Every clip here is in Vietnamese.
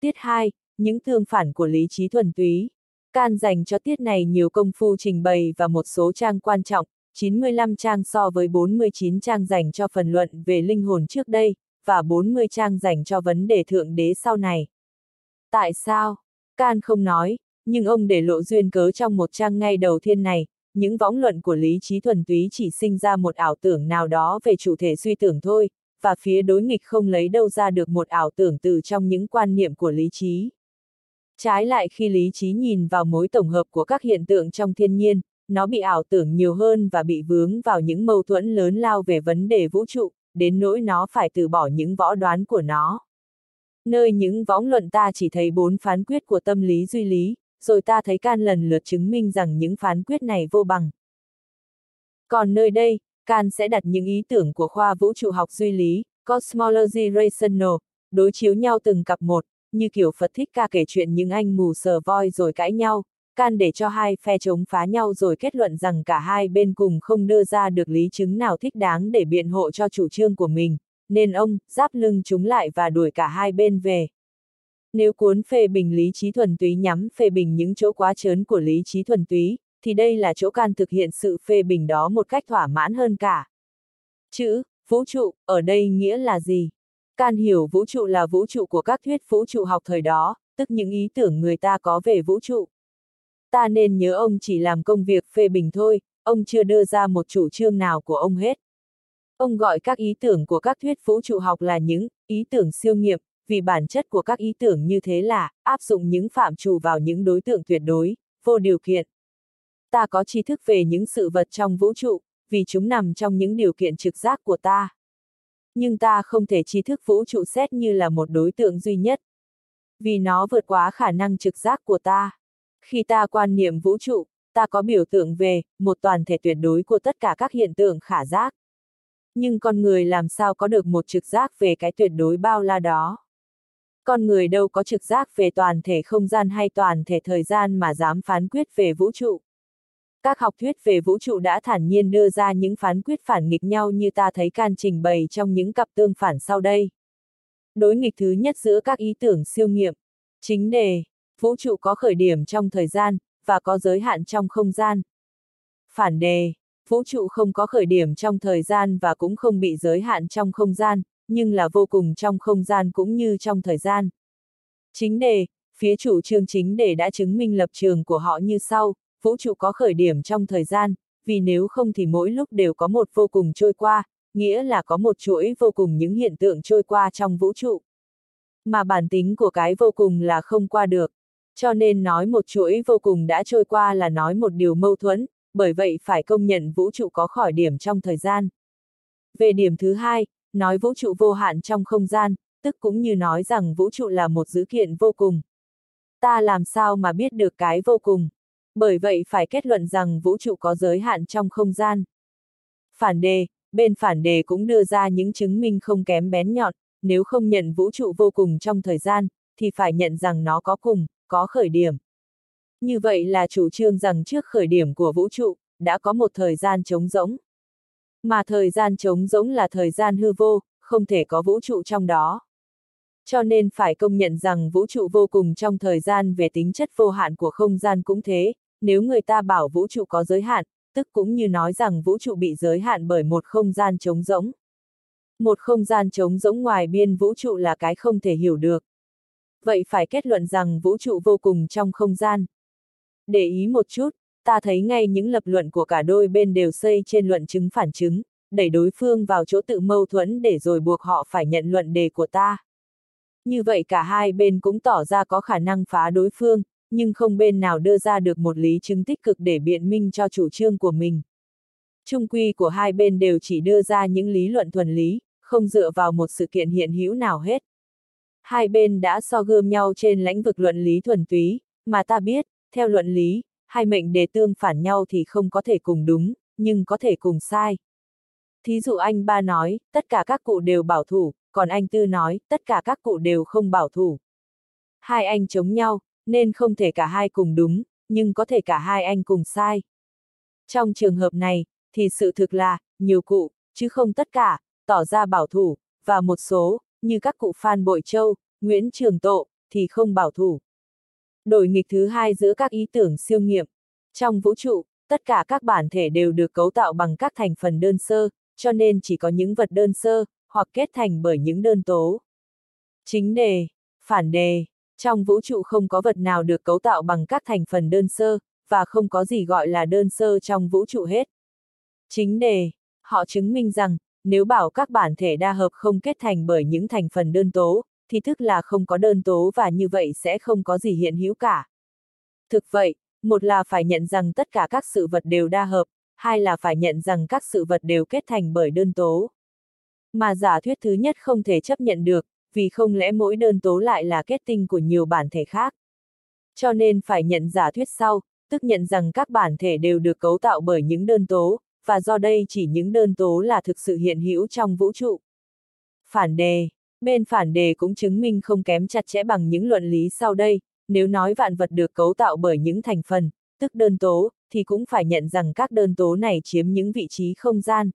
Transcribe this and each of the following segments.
Tiết 2, những thương phản của lý trí thuần túy. Can dành cho tiết này nhiều công phu trình bày và một số trang quan trọng, 95 trang so với 49 trang dành cho phần luận về linh hồn trước đây, và 40 trang dành cho vấn đề thượng đế sau này. Tại sao? Can không nói, nhưng ông để lộ duyên cớ trong một trang ngay đầu thiên này, những võng luận của lý trí thuần túy chỉ sinh ra một ảo tưởng nào đó về chủ thể suy tưởng thôi, và phía đối nghịch không lấy đâu ra được một ảo tưởng từ trong những quan niệm của lý trí. Trái lại khi lý trí nhìn vào mối tổng hợp của các hiện tượng trong thiên nhiên, nó bị ảo tưởng nhiều hơn và bị vướng vào những mâu thuẫn lớn lao về vấn đề vũ trụ, đến nỗi nó phải từ bỏ những võ đoán của nó. Nơi những võng luận ta chỉ thấy bốn phán quyết của tâm lý duy lý, rồi ta thấy can lần lượt chứng minh rằng những phán quyết này vô bằng. Còn nơi đây, can sẽ đặt những ý tưởng của khoa vũ trụ học duy lý, cosmology rational, đối chiếu nhau từng cặp một, như kiểu Phật thích ca kể chuyện những anh mù sờ voi rồi cãi nhau, can để cho hai phe chống phá nhau rồi kết luận rằng cả hai bên cùng không đưa ra được lý chứng nào thích đáng để biện hộ cho chủ trương của mình, nên ông, giáp lưng chúng lại và đuổi cả hai bên về. Nếu cuốn phê bình lý trí thuần túy nhắm phê bình những chỗ quá trớn của lý trí thuần túy, thì đây là chỗ can thực hiện sự phê bình đó một cách thỏa mãn hơn cả. Chữ, vũ trụ, ở đây nghĩa là gì? Can hiểu vũ trụ là vũ trụ của các thuyết vũ trụ học thời đó, tức những ý tưởng người ta có về vũ trụ. Ta nên nhớ ông chỉ làm công việc phê bình thôi, ông chưa đưa ra một chủ trương nào của ông hết. Ông gọi các ý tưởng của các thuyết vũ trụ học là những ý tưởng siêu nghiệm, vì bản chất của các ý tưởng như thế là áp dụng những phạm trù vào những đối tượng tuyệt đối, vô điều kiện. Ta có tri thức về những sự vật trong vũ trụ, vì chúng nằm trong những điều kiện trực giác của ta. Nhưng ta không thể tri thức vũ trụ xét như là một đối tượng duy nhất. Vì nó vượt quá khả năng trực giác của ta. Khi ta quan niệm vũ trụ, ta có biểu tượng về một toàn thể tuyệt đối của tất cả các hiện tượng khả giác. Nhưng con người làm sao có được một trực giác về cái tuyệt đối bao la đó? Con người đâu có trực giác về toàn thể không gian hay toàn thể thời gian mà dám phán quyết về vũ trụ. Các học thuyết về vũ trụ đã thản nhiên đưa ra những phán quyết phản nghịch nhau như ta thấy can trình bày trong những cặp tương phản sau đây. Đối nghịch thứ nhất giữa các ý tưởng siêu nghiệm. Chính đề, vũ trụ có khởi điểm trong thời gian, và có giới hạn trong không gian. Phản đề, vũ trụ không có khởi điểm trong thời gian và cũng không bị giới hạn trong không gian, nhưng là vô cùng trong không gian cũng như trong thời gian. Chính đề, phía chủ trương chính đề đã chứng minh lập trường của họ như sau, vũ trụ có khởi điểm trong thời gian, vì nếu không thì mỗi lúc đều có một vô cùng trôi qua, nghĩa là có một chuỗi vô cùng những hiện tượng trôi qua trong vũ trụ. Mà bản tính của cái vô cùng là không qua được. Cho nên nói một chuỗi vô cùng đã trôi qua là nói một điều mâu thuẫn, bởi vậy phải công nhận vũ trụ có khỏi điểm trong thời gian. Về điểm thứ hai, nói vũ trụ vô hạn trong không gian, tức cũng như nói rằng vũ trụ là một dữ kiện vô cùng. Ta làm sao mà biết được cái vô cùng? Bởi vậy phải kết luận rằng vũ trụ có giới hạn trong không gian. Phản đề, bên phản đề cũng đưa ra những chứng minh không kém bén nhọn, nếu không nhận vũ trụ vô cùng trong thời gian, thì phải nhận rằng nó có cùng, có khởi điểm. Như vậy là chủ trương rằng trước khởi điểm của vũ trụ, đã có một thời gian trống rỗng. Mà thời gian trống rỗng là thời gian hư vô, không thể có vũ trụ trong đó. Cho nên phải công nhận rằng vũ trụ vô cùng trong thời gian về tính chất vô hạn của không gian cũng thế, nếu người ta bảo vũ trụ có giới hạn, tức cũng như nói rằng vũ trụ bị giới hạn bởi một không gian trống rỗng. Một không gian trống rỗng ngoài biên vũ trụ là cái không thể hiểu được. Vậy phải kết luận rằng vũ trụ vô cùng trong không gian. Để ý một chút, ta thấy ngay những lập luận của cả đôi bên đều xây trên luận chứng phản chứng, đẩy đối phương vào chỗ tự mâu thuẫn để rồi buộc họ phải nhận luận đề của ta. Như vậy cả hai bên cũng tỏ ra có khả năng phá đối phương, nhưng không bên nào đưa ra được một lý chứng tích cực để biện minh cho chủ trương của mình. Trung quy của hai bên đều chỉ đưa ra những lý luận thuần lý, không dựa vào một sự kiện hiện hữu nào hết. Hai bên đã so gươm nhau trên lãnh vực luận lý thuần túy, mà ta biết, theo luận lý, hai mệnh đề tương phản nhau thì không có thể cùng đúng, nhưng có thể cùng sai. Thí dụ anh ba nói, tất cả các cụ đều bảo thủ, còn anh tư nói, tất cả các cụ đều không bảo thủ. Hai anh chống nhau, nên không thể cả hai cùng đúng, nhưng có thể cả hai anh cùng sai. Trong trường hợp này, thì sự thực là, nhiều cụ, chứ không tất cả, tỏ ra bảo thủ, và một số, như các cụ Phan Bội Châu, Nguyễn Trường Tộ, thì không bảo thủ. Đổi nghịch thứ hai giữa các ý tưởng siêu nghiệm. Trong vũ trụ, tất cả các bản thể đều được cấu tạo bằng các thành phần đơn sơ, cho nên chỉ có những vật đơn sơ, hoặc kết thành bởi những đơn tố. Chính đề, phản đề, trong vũ trụ không có vật nào được cấu tạo bằng các thành phần đơn sơ, và không có gì gọi là đơn sơ trong vũ trụ hết. Chính đề, họ chứng minh rằng, nếu bảo các bản thể đa hợp không kết thành bởi những thành phần đơn tố, thì tức là không có đơn tố và như vậy sẽ không có gì hiện hữu cả. Thực vậy, một là phải nhận rằng tất cả các sự vật đều đa hợp, hai là phải nhận rằng các sự vật đều kết thành bởi đơn tố. Mà giả thuyết thứ nhất không thể chấp nhận được, vì không lẽ mỗi đơn tố lại là kết tinh của nhiều bản thể khác. Cho nên phải nhận giả thuyết sau, tức nhận rằng các bản thể đều được cấu tạo bởi những đơn tố, và do đây chỉ những đơn tố là thực sự hiện hữu trong vũ trụ. Phản đề Bên phản đề cũng chứng minh không kém chặt chẽ bằng những luận lý sau đây, nếu nói vạn vật được cấu tạo bởi những thành phần, tức đơn tố, thì cũng phải nhận rằng các đơn tố này chiếm những vị trí không gian.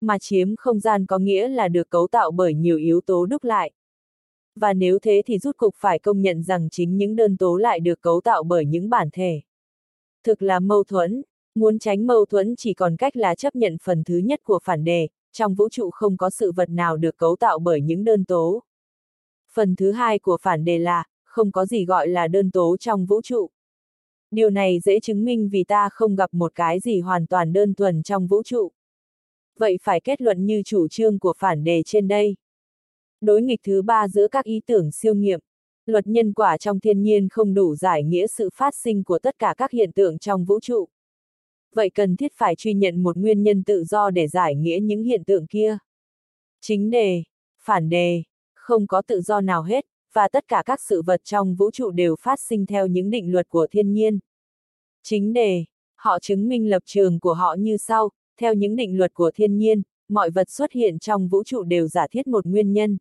Mà chiếm không gian có nghĩa là được cấu tạo bởi nhiều yếu tố đúc lại. Và nếu thế thì rút cục phải công nhận rằng chính những đơn tố lại được cấu tạo bởi những bản thể. Thực là mâu thuẫn, muốn tránh mâu thuẫn chỉ còn cách là chấp nhận phần thứ nhất của phản đề, trong vũ trụ không có sự vật nào được cấu tạo bởi những đơn tố. Phần thứ hai của phản đề là, không có gì gọi là đơn tố trong vũ trụ. Điều này dễ chứng minh vì ta không gặp một cái gì hoàn toàn đơn thuần trong vũ trụ. Vậy phải kết luận như chủ trương của phản đề trên đây. Đối nghịch thứ ba giữa các ý tưởng siêu nghiệm, luật nhân quả trong thiên nhiên không đủ giải nghĩa sự phát sinh của tất cả các hiện tượng trong vũ trụ vậy cần thiết phải truy nhận một nguyên nhân tự do để giải nghĩa những hiện tượng kia. Chính đề, phản đề, không có tự do nào hết, và tất cả các sự vật trong vũ trụ đều phát sinh theo những định luật của thiên nhiên. Chính đề, họ chứng minh lập trường của họ như sau, theo những định luật của thiên nhiên, mọi vật xuất hiện trong vũ trụ đều giả thiết một nguyên nhân.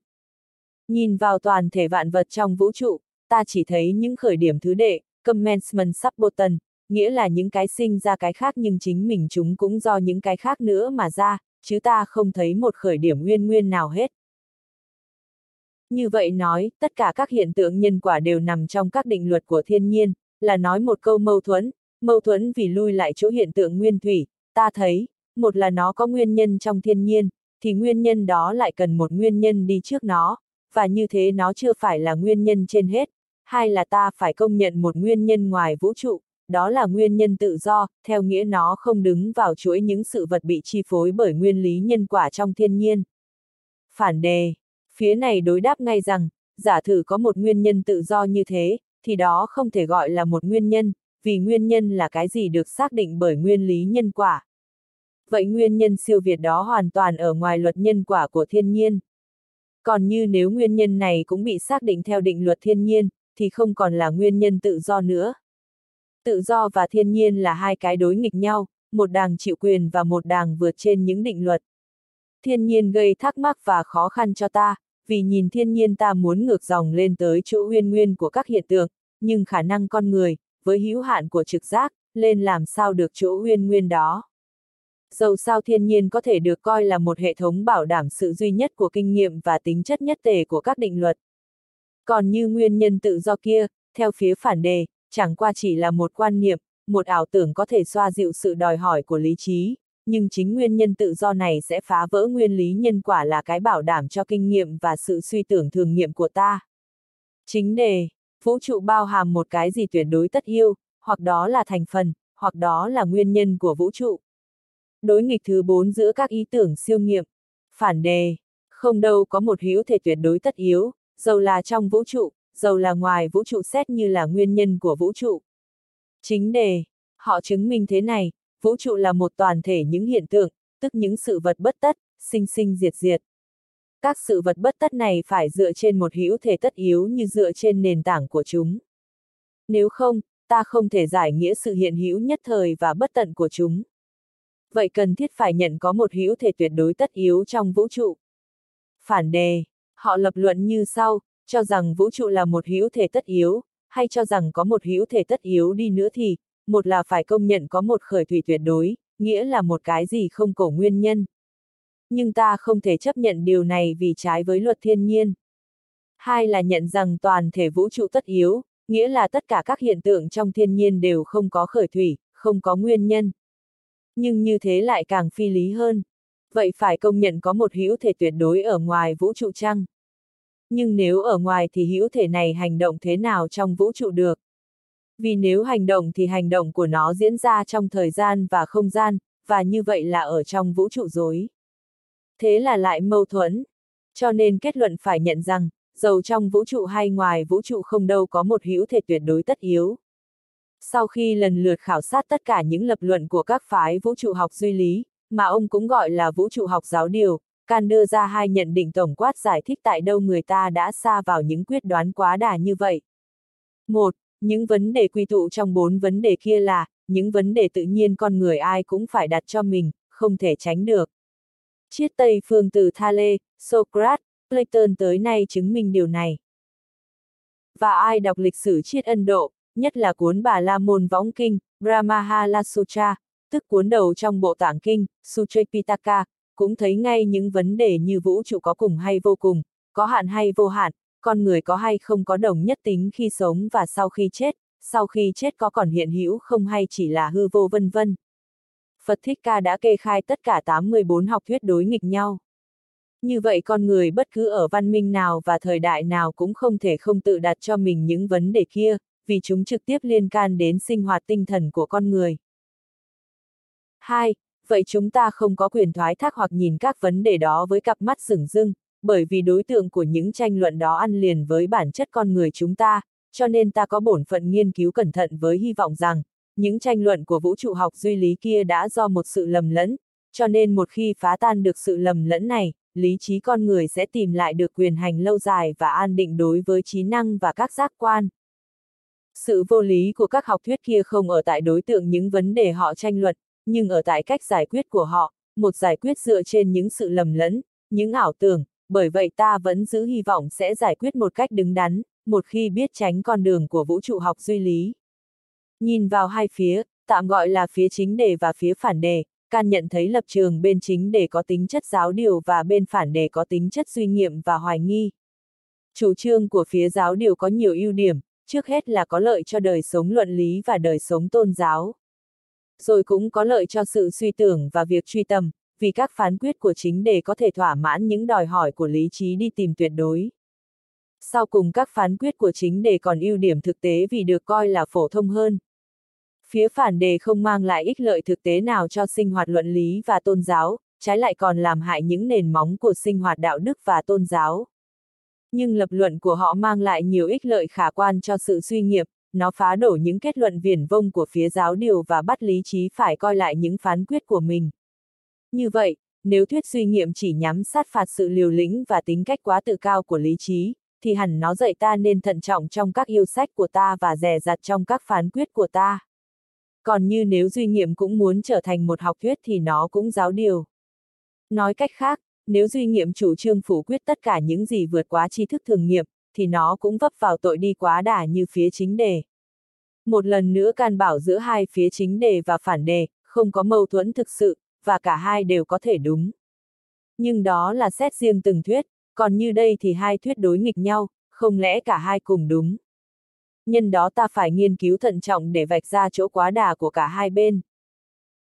Nhìn vào toàn thể vạn vật trong vũ trụ, ta chỉ thấy những khởi điểm thứ đệ, commencement subbotan, nghĩa là những cái sinh ra cái khác nhưng chính mình chúng cũng do những cái khác nữa mà ra, chứ ta không thấy một khởi điểm nguyên nguyên nào hết. Như vậy nói, tất cả các hiện tượng nhân quả đều nằm trong các định luật của thiên nhiên, là nói một câu mâu thuẫn, mâu thuẫn vì lui lại chỗ hiện tượng nguyên thủy, ta thấy, một là nó có nguyên nhân trong thiên nhiên, thì nguyên nhân đó lại cần một nguyên nhân đi trước nó, và như thế nó chưa phải là nguyên nhân trên hết, hai là ta phải công nhận một nguyên nhân ngoài vũ trụ, đó là nguyên nhân tự do, theo nghĩa nó không đứng vào chuỗi những sự vật bị chi phối bởi nguyên lý nhân quả trong thiên nhiên. Phản đề, phía này đối đáp ngay rằng, giả thử có một nguyên nhân tự do như thế, thì đó không thể gọi là một nguyên nhân, vì nguyên nhân là cái gì được xác định bởi nguyên lý nhân quả. Vậy nguyên nhân siêu việt đó hoàn toàn ở ngoài luật nhân quả của thiên nhiên. Còn như nếu nguyên nhân này cũng bị xác định theo định luật thiên nhiên, thì không còn là nguyên nhân tự do nữa. Tự do và thiên nhiên là hai cái đối nghịch nhau, một đàng chịu quyền và một đàng vượt trên những định luật. Thiên nhiên gây thắc mắc và khó khăn cho ta, vì nhìn thiên nhiên ta muốn ngược dòng lên tới chỗ nguyên nguyên của các hiện tượng, nhưng khả năng con người, với hữu hạn của trực giác, lên làm sao được chỗ nguyên nguyên đó. Dầu sao thiên nhiên có thể được coi là một hệ thống bảo đảm sự duy nhất của kinh nghiệm và tính chất nhất tề của các định luật. Còn như nguyên nhân tự do kia, theo phía phản đề, chẳng qua chỉ là một quan niệm, một ảo tưởng có thể xoa dịu sự đòi hỏi của lý trí, nhưng chính nguyên nhân tự do này sẽ phá vỡ nguyên lý nhân quả là cái bảo đảm cho kinh nghiệm và sự suy tưởng thường nghiệm của ta. Chính đề, vũ trụ bao hàm một cái gì tuyệt đối tất yêu, hoặc đó là thành phần, hoặc đó là nguyên nhân của vũ trụ. Đối nghịch thứ bốn giữa các ý tưởng siêu nghiệm. Phản đề, không đâu có một hữu thể tuyệt đối tất yếu, dầu là trong vũ trụ, dầu là ngoài vũ trụ xét như là nguyên nhân của vũ trụ. Chính đề, họ chứng minh thế này, vũ trụ là một toàn thể những hiện tượng, tức những sự vật bất tất, sinh sinh diệt diệt. Các sự vật bất tất này phải dựa trên một hữu thể tất yếu như dựa trên nền tảng của chúng. Nếu không, ta không thể giải nghĩa sự hiện hữu nhất thời và bất tận của chúng. Vậy cần thiết phải nhận có một hữu thể tuyệt đối tất yếu trong vũ trụ. Phản đề, họ lập luận như sau, cho rằng vũ trụ là một hữu thể tất yếu, hay cho rằng có một hữu thể tất yếu đi nữa thì, một là phải công nhận có một khởi thủy tuyệt đối, nghĩa là một cái gì không cổ nguyên nhân. Nhưng ta không thể chấp nhận điều này vì trái với luật thiên nhiên. Hai là nhận rằng toàn thể vũ trụ tất yếu, nghĩa là tất cả các hiện tượng trong thiên nhiên đều không có khởi thủy, không có nguyên nhân. Nhưng như thế lại càng phi lý hơn. Vậy phải công nhận có một hữu thể tuyệt đối ở ngoài vũ trụ chăng? Nhưng nếu ở ngoài thì hữu thể này hành động thế nào trong vũ trụ được? Vì nếu hành động thì hành động của nó diễn ra trong thời gian và không gian, và như vậy là ở trong vũ trụ dối. Thế là lại mâu thuẫn. Cho nên kết luận phải nhận rằng, dầu trong vũ trụ hay ngoài vũ trụ không đâu có một hữu thể tuyệt đối tất yếu. Sau khi lần lượt khảo sát tất cả những lập luận của các phái vũ trụ học duy lý, mà ông cũng gọi là vũ trụ học giáo điều, Can đưa ra hai nhận định tổng quát giải thích tại đâu người ta đã xa vào những quyết đoán quá đà như vậy. Một, Những vấn đề quy tụ trong bốn vấn đề kia là, những vấn đề tự nhiên con người ai cũng phải đặt cho mình, không thể tránh được. Chiết Tây phương từ Thale, Socrates, Platon tới nay chứng minh điều này. Và ai đọc lịch sử triết Ấn Độ, nhất là cuốn Bà La Môn Võng Kinh, Brahmahala Sutra, tức cuốn đầu trong bộ tạng kinh, Sutra Pitaka, cũng thấy ngay những vấn đề như vũ trụ có cùng hay vô cùng, có hạn hay vô hạn, con người có hay không có đồng nhất tính khi sống và sau khi chết, sau khi chết có còn hiện hữu không hay chỉ là hư vô vân vân. Phật Thích Ca đã kê khai tất cả 84 học thuyết đối nghịch nhau. Như vậy con người bất cứ ở văn minh nào và thời đại nào cũng không thể không tự đặt cho mình những vấn đề kia, vì chúng trực tiếp liên can đến sinh hoạt tinh thần của con người. 2. Vậy chúng ta không có quyền thoái thác hoặc nhìn các vấn đề đó với cặp mắt sửng dưng, bởi vì đối tượng của những tranh luận đó ăn liền với bản chất con người chúng ta, cho nên ta có bổn phận nghiên cứu cẩn thận với hy vọng rằng, những tranh luận của vũ trụ học duy lý kia đã do một sự lầm lẫn, cho nên một khi phá tan được sự lầm lẫn này, lý trí con người sẽ tìm lại được quyền hành lâu dài và an định đối với trí năng và các giác quan. Sự vô lý của các học thuyết kia không ở tại đối tượng những vấn đề họ tranh luận, nhưng ở tại cách giải quyết của họ, một giải quyết dựa trên những sự lầm lẫn, những ảo tưởng, bởi vậy ta vẫn giữ hy vọng sẽ giải quyết một cách đứng đắn, một khi biết tránh con đường của vũ trụ học duy lý. Nhìn vào hai phía, tạm gọi là phía chính đề và phía phản đề, can nhận thấy lập trường bên chính đề có tính chất giáo điều và bên phản đề có tính chất suy nghiệm và hoài nghi. Chủ trương của phía giáo điều có nhiều ưu điểm, trước hết là có lợi cho đời sống luận lý và đời sống tôn giáo. Rồi cũng có lợi cho sự suy tưởng và việc truy tầm, vì các phán quyết của chính đề có thể thỏa mãn những đòi hỏi của lý trí đi tìm tuyệt đối. Sau cùng các phán quyết của chính đề còn ưu điểm thực tế vì được coi là phổ thông hơn. Phía phản đề không mang lại ích lợi thực tế nào cho sinh hoạt luận lý và tôn giáo, trái lại còn làm hại những nền móng của sinh hoạt đạo đức và tôn giáo. Nhưng lập luận của họ mang lại nhiều ích lợi khả quan cho sự suy nghiệp, nó phá đổ những kết luận viển vông của phía giáo điều và bắt lý trí phải coi lại những phán quyết của mình. Như vậy, nếu thuyết suy nghiệm chỉ nhắm sát phạt sự liều lĩnh và tính cách quá tự cao của lý trí, thì hẳn nó dạy ta nên thận trọng trong các yêu sách của ta và rè rặt trong các phán quyết của ta. Còn như nếu duy nghiệm cũng muốn trở thành một học thuyết thì nó cũng giáo điều. Nói cách khác, nếu duy nghiệm chủ trương phủ quyết tất cả những gì vượt quá tri thức thường nghiệm, thì nó cũng vấp vào tội đi quá đà như phía chính đề. Một lần nữa can bảo giữa hai phía chính đề và phản đề, không có mâu thuẫn thực sự, và cả hai đều có thể đúng. Nhưng đó là xét riêng từng thuyết, còn như đây thì hai thuyết đối nghịch nhau, không lẽ cả hai cùng đúng. Nhân đó ta phải nghiên cứu thận trọng để vạch ra chỗ quá đà của cả hai bên.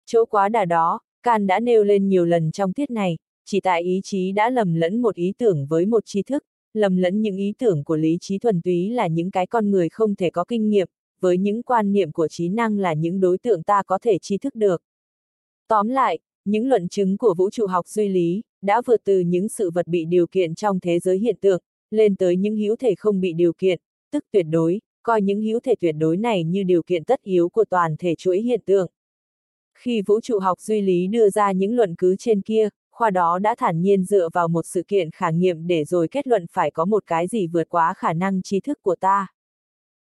Chỗ quá đà đó, Can đã nêu lên nhiều lần trong tiết này, chỉ tại ý chí đã lầm lẫn một ý tưởng với một tri thức, lầm lẫn những ý tưởng của lý trí thuần túy là những cái con người không thể có kinh nghiệm, với những quan niệm của trí năng là những đối tượng ta có thể tri thức được. Tóm lại, những luận chứng của vũ trụ học duy lý, đã vượt từ những sự vật bị điều kiện trong thế giới hiện tượng, lên tới những hữu thể không bị điều kiện, tức tuyệt đối, coi những hữu thể tuyệt đối này như điều kiện tất yếu của toàn thể chuỗi hiện tượng. Khi vũ trụ học duy lý đưa ra những luận cứ trên kia, khoa đó đã thản nhiên dựa vào một sự kiện khả nghiệm để rồi kết luận phải có một cái gì vượt quá khả năng trí thức của ta.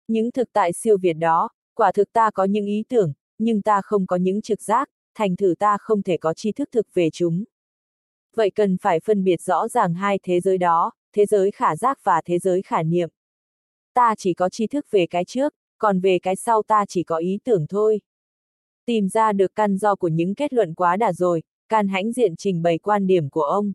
Những thực tại siêu việt đó, quả thực ta có những ý tưởng, nhưng ta không có những trực giác, thành thử ta không thể có tri thức thực về chúng. Vậy cần phải phân biệt rõ ràng hai thế giới đó, thế giới khả giác và thế giới khả niệm. Ta chỉ có tri thức về cái trước, còn về cái sau ta chỉ có ý tưởng thôi. Tìm ra được căn do của những kết luận quá đà rồi, can hãnh diện trình bày quan điểm của ông.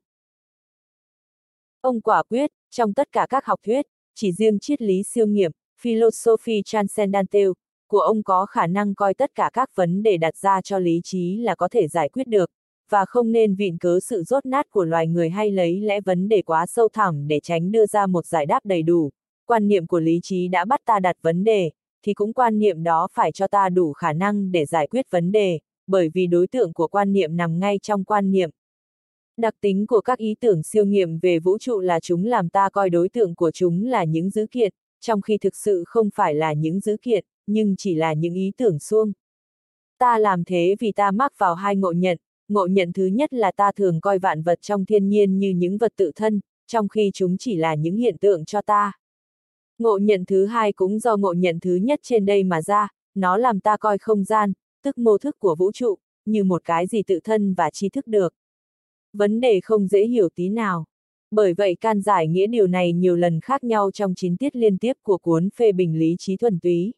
Ông quả quyết, Trong tất cả các học thuyết, chỉ riêng triết lý siêu nghiệm, philosophy transcendental, của ông có khả năng coi tất cả các vấn đề đặt ra cho lý trí là có thể giải quyết được, và không nên vịn cớ sự rốt nát của loài người hay lấy lẽ vấn đề quá sâu thẳm để tránh đưa ra một giải đáp đầy đủ. Quan niệm của lý trí đã bắt ta đặt vấn đề, thì cũng quan niệm đó phải cho ta đủ khả năng để giải quyết vấn đề, bởi vì đối tượng của quan niệm nằm ngay trong quan niệm. Đặc tính của các ý tưởng siêu nghiệm về vũ trụ là chúng làm ta coi đối tượng của chúng là những dữ kiện, trong khi thực sự không phải là những dữ kiện, nhưng chỉ là những ý tưởng suông. Ta làm thế vì ta mắc vào hai ngộ nhận, ngộ nhận thứ nhất là ta thường coi vạn vật trong thiên nhiên như những vật tự thân, trong khi chúng chỉ là những hiện tượng cho ta. Ngộ nhận thứ hai cũng do ngộ nhận thứ nhất trên đây mà ra, nó làm ta coi không gian, tức mô thức của vũ trụ, như một cái gì tự thân và tri thức được. Vấn đề không dễ hiểu tí nào. Bởi vậy can giải nghĩa điều này nhiều lần khác nhau trong chín tiết liên tiếp của cuốn phê bình lý trí thuần túy.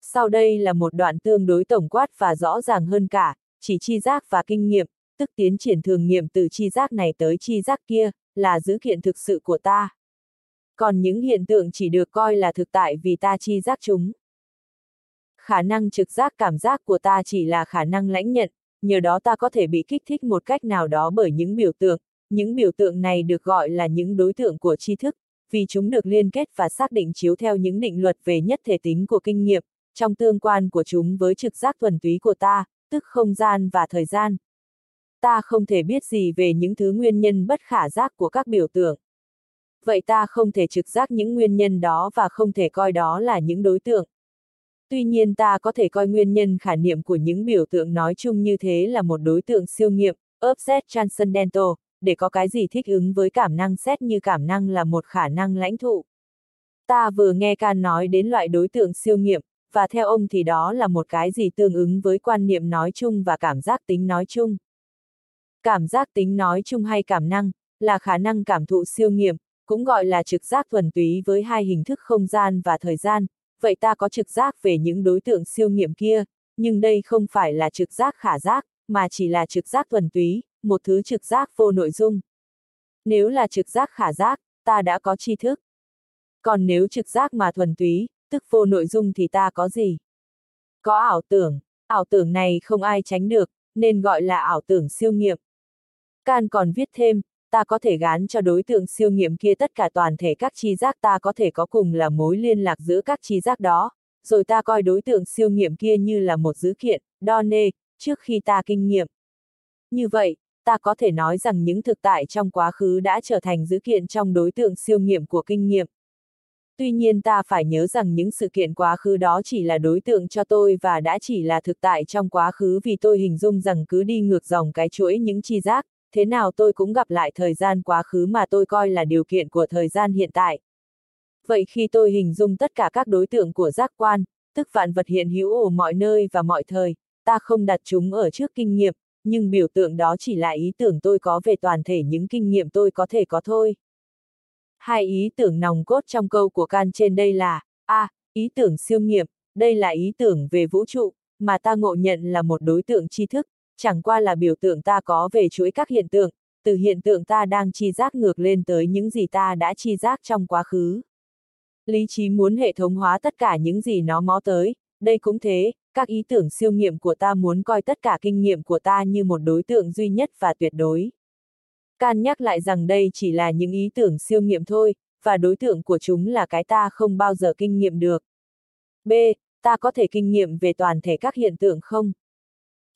Sau đây là một đoạn tương đối tổng quát và rõ ràng hơn cả, chỉ chi giác và kinh nghiệm, tức tiến triển thường nghiệm từ chi giác này tới chi giác kia, là dữ kiện thực sự của ta. Còn những hiện tượng chỉ được coi là thực tại vì ta chi giác chúng. Khả năng trực giác cảm giác của ta chỉ là khả năng lãnh nhận, nhờ đó ta có thể bị kích thích một cách nào đó bởi những biểu tượng, những biểu tượng này được gọi là những đối tượng của tri thức, vì chúng được liên kết và xác định chiếu theo những định luật về nhất thể tính của kinh nghiệm, trong tương quan của chúng với trực giác thuần túy của ta, tức không gian và thời gian. Ta không thể biết gì về những thứ nguyên nhân bất khả giác của các biểu tượng. Vậy ta không thể trực giác những nguyên nhân đó và không thể coi đó là những đối tượng. Tuy nhiên ta có thể coi nguyên nhân khả niệm của những biểu tượng nói chung như thế là một đối tượng siêu nghiệm, upset transcendental, để có cái gì thích ứng với cảm năng xét như cảm năng là một khả năng lãnh thụ. Ta vừa nghe Can nói đến loại đối tượng siêu nghiệm, và theo ông thì đó là một cái gì tương ứng với quan niệm nói chung và cảm giác tính nói chung. Cảm giác tính nói chung hay cảm năng, là khả năng cảm thụ siêu nghiệm, cũng gọi là trực giác thuần túy với hai hình thức không gian và thời gian, vậy ta có trực giác về những đối tượng siêu nghiệm kia, nhưng đây không phải là trực giác khả giác, mà chỉ là trực giác thuần túy, một thứ trực giác vô nội dung. Nếu là trực giác khả giác, ta đã có tri thức. Còn nếu trực giác mà thuần túy, tức vô nội dung thì ta có gì? Có ảo tưởng, ảo tưởng này không ai tránh được, nên gọi là ảo tưởng siêu nghiệm. Can còn viết thêm, ta có thể gán cho đối tượng siêu nghiệm kia tất cả toàn thể các chi giác ta có thể có cùng là mối liên lạc giữa các chi giác đó, rồi ta coi đối tượng siêu nghiệm kia như là một dữ kiện, đo nê, trước khi ta kinh nghiệm. Như vậy, ta có thể nói rằng những thực tại trong quá khứ đã trở thành dữ kiện trong đối tượng siêu nghiệm của kinh nghiệm. Tuy nhiên ta phải nhớ rằng những sự kiện quá khứ đó chỉ là đối tượng cho tôi và đã chỉ là thực tại trong quá khứ vì tôi hình dung rằng cứ đi ngược dòng cái chuỗi những chi giác, thế nào tôi cũng gặp lại thời gian quá khứ mà tôi coi là điều kiện của thời gian hiện tại. Vậy khi tôi hình dung tất cả các đối tượng của giác quan, tức vạn vật hiện hữu ở mọi nơi và mọi thời, ta không đặt chúng ở trước kinh nghiệm, nhưng biểu tượng đó chỉ là ý tưởng tôi có về toàn thể những kinh nghiệm tôi có thể có thôi. Hai ý tưởng nòng cốt trong câu của Can trên đây là, a, ý tưởng siêu nghiệm, đây là ý tưởng về vũ trụ, mà ta ngộ nhận là một đối tượng tri thức, chẳng qua là biểu tượng ta có về chuỗi các hiện tượng, từ hiện tượng ta đang chi giác ngược lên tới những gì ta đã chi giác trong quá khứ. Lý trí muốn hệ thống hóa tất cả những gì nó mó tới, đây cũng thế, các ý tưởng siêu nghiệm của ta muốn coi tất cả kinh nghiệm của ta như một đối tượng duy nhất và tuyệt đối. Can nhắc lại rằng đây chỉ là những ý tưởng siêu nghiệm thôi, và đối tượng của chúng là cái ta không bao giờ kinh nghiệm được. B. Ta có thể kinh nghiệm về toàn thể các hiện tượng không?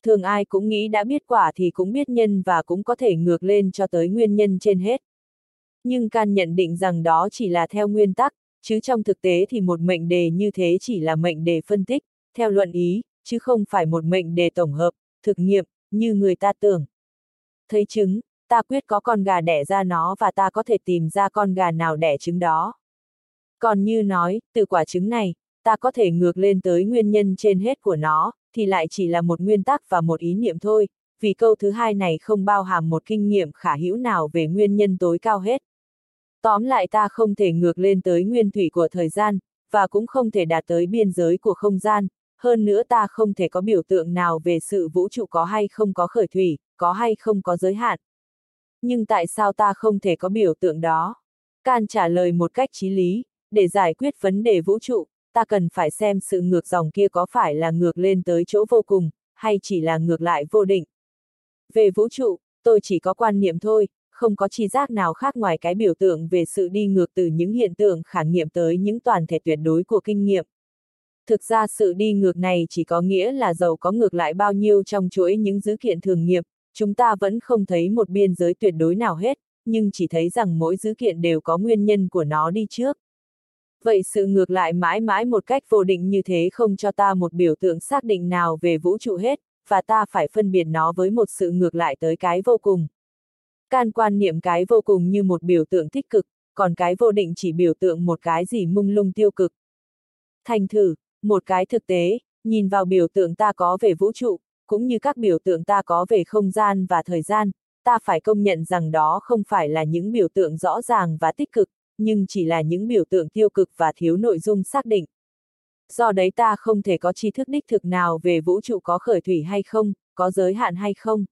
Thường ai cũng nghĩ đã biết quả thì cũng biết nhân và cũng có thể ngược lên cho tới nguyên nhân trên hết. Nhưng Can nhận định rằng đó chỉ là theo nguyên tắc, chứ trong thực tế thì một mệnh đề như thế chỉ là mệnh đề phân tích, theo luận ý, chứ không phải một mệnh đề tổng hợp, thực nghiệm, như người ta tưởng. Thấy chứng, ta quyết có con gà đẻ ra nó và ta có thể tìm ra con gà nào đẻ trứng đó. Còn như nói, từ quả trứng này, ta có thể ngược lên tới nguyên nhân trên hết của nó, thì lại chỉ là một nguyên tắc và một ý niệm thôi, vì câu thứ hai này không bao hàm một kinh nghiệm khả hữu nào về nguyên nhân tối cao hết. Tóm lại ta không thể ngược lên tới nguyên thủy của thời gian, và cũng không thể đạt tới biên giới của không gian, hơn nữa ta không thể có biểu tượng nào về sự vũ trụ có hay không có khởi thủy, có hay không có giới hạn. Nhưng tại sao ta không thể có biểu tượng đó? Can trả lời một cách trí lý, để giải quyết vấn đề vũ trụ, ta cần phải xem sự ngược dòng kia có phải là ngược lên tới chỗ vô cùng, hay chỉ là ngược lại vô định. Về vũ trụ, tôi chỉ có quan niệm thôi, không có chi giác nào khác ngoài cái biểu tượng về sự đi ngược từ những hiện tượng khả nghiệm tới những toàn thể tuyệt đối của kinh nghiệm. Thực ra sự đi ngược này chỉ có nghĩa là giàu có ngược lại bao nhiêu trong chuỗi những dữ kiện thường nghiệm, chúng ta vẫn không thấy một biên giới tuyệt đối nào hết, nhưng chỉ thấy rằng mỗi dữ kiện đều có nguyên nhân của nó đi trước. Vậy sự ngược lại mãi mãi một cách vô định như thế không cho ta một biểu tượng xác định nào về vũ trụ hết, và ta phải phân biệt nó với một sự ngược lại tới cái vô cùng. Can quan niệm cái vô cùng như một biểu tượng tích cực, còn cái vô định chỉ biểu tượng một cái gì mung lung tiêu cực. Thành thử, một cái thực tế, nhìn vào biểu tượng ta có về vũ trụ, cũng như các biểu tượng ta có về không gian và thời gian, ta phải công nhận rằng đó không phải là những biểu tượng rõ ràng và tích cực, nhưng chỉ là những biểu tượng tiêu cực và thiếu nội dung xác định. Do đấy ta không thể có tri thức đích thực nào về vũ trụ có khởi thủy hay không, có giới hạn hay không.